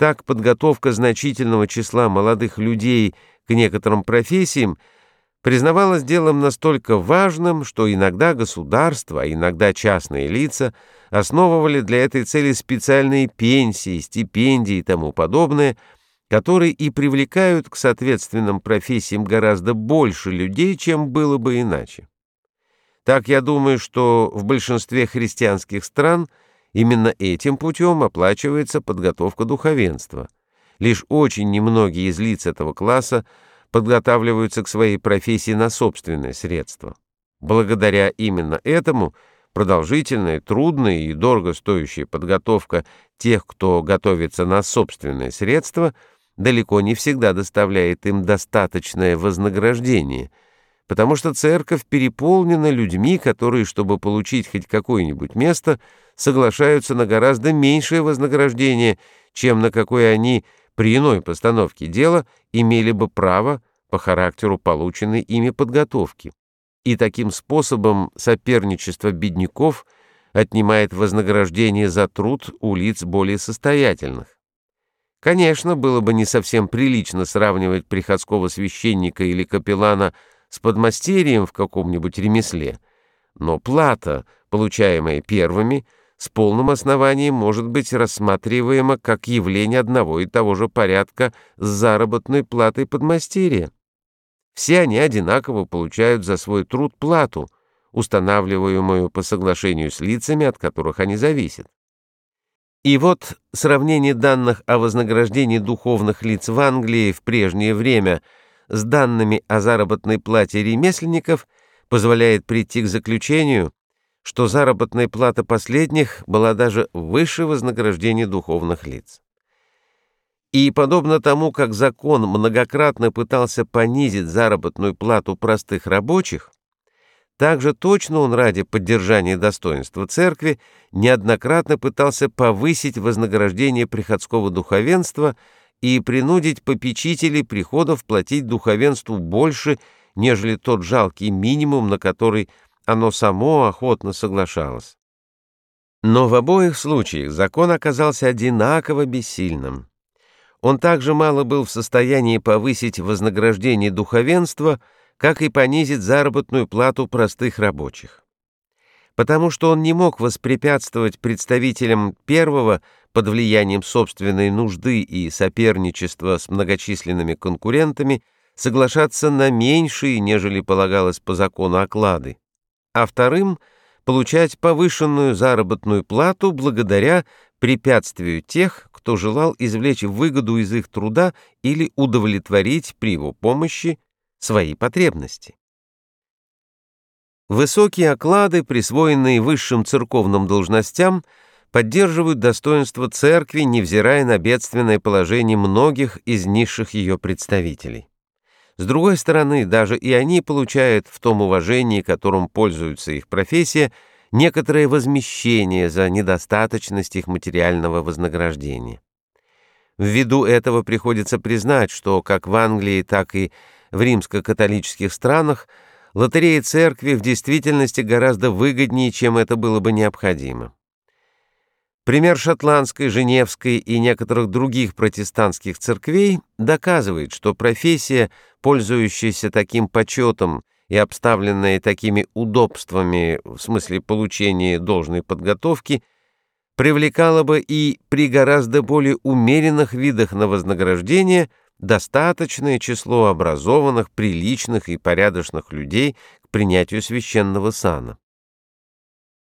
Так подготовка значительного числа молодых людей к некоторым профессиям признавалась делом настолько важным, что иногда государство, а иногда частные лица основывали для этой цели специальные пенсии, стипендии и тому подобное, которые и привлекают к соответственным профессиям гораздо больше людей, чем было бы иначе. Так я думаю, что в большинстве христианских стран именно этим путем оплачивается подготовка духовенства. Лишь очень немногие из лиц этого класса подготавливаются к своей профессии на собственные средства. Благодаря именно этому продолжительная, трудная и дорого стоящая подготовка тех, кто готовится на собственные средства, далеко не всегда доставляет им достаточное вознаграждение, потому что церковь переполнена людьми, которые, чтобы получить хоть какое-нибудь место, соглашаются на гораздо меньшее вознаграждение, чем на какое они при иной постановке дела имели бы право по характеру полученной ими подготовки. И таким способом соперничество бедняков отнимает вознаграждение за труд у лиц более состоятельных. Конечно, было бы не совсем прилично сравнивать приходского священника или капеллана с подмастерьем в каком-нибудь ремесле, но плата, получаемая первыми, — с полным основанием может быть рассматриваемо как явление одного и того же порядка с заработной платой подмастерья. Все они одинаково получают за свой труд плату, устанавливаемую по соглашению с лицами, от которых они зависят. И вот сравнение данных о вознаграждении духовных лиц в Англии в прежнее время с данными о заработной плате ремесленников позволяет прийти к заключению, что заработная плата последних была даже выше вознаграждения духовных лиц. И подобно тому, как закон многократно пытался понизить заработную плату простых рабочих, также точно он ради поддержания достоинства церкви неоднократно пытался повысить вознаграждение приходского духовенства и принудить попечителей приходов платить духовенству больше, нежели тот жалкий минимум, на который оно само охотно соглашалось. Но в обоих случаях закон оказался одинаково бессильным. Он также мало был в состоянии повысить вознаграждение духовенства, как и понизить заработную плату простых рабочих. Потому что он не мог воспрепятствовать представителям первого под влиянием собственной нужды и соперничества с многочисленными конкурентами соглашаться на меньшие, нежели полагалось по закону оклады а вторым — получать повышенную заработную плату благодаря препятствию тех, кто желал извлечь выгоду из их труда или удовлетворить при его помощи свои потребности. Высокие оклады, присвоенные высшим церковным должностям, поддерживают достоинство церкви, невзирая на бедственное положение многих из низших ее представителей. С другой стороны, даже и они получают в том уважении, которым пользуются их профессия, некоторое возмещение за недостаточность их материального вознаграждения. Ввиду этого приходится признать, что как в Англии, так и в римско-католических странах лотерея церкви в действительности гораздо выгоднее, чем это было бы необходимо. Пример шотландской, женевской и некоторых других протестантских церквей доказывает, что профессия, пользующаяся таким почетом и обставленная такими удобствами в смысле получения должной подготовки, привлекала бы и при гораздо более умеренных видах на вознаграждение достаточное число образованных, приличных и порядочных людей к принятию священного сана.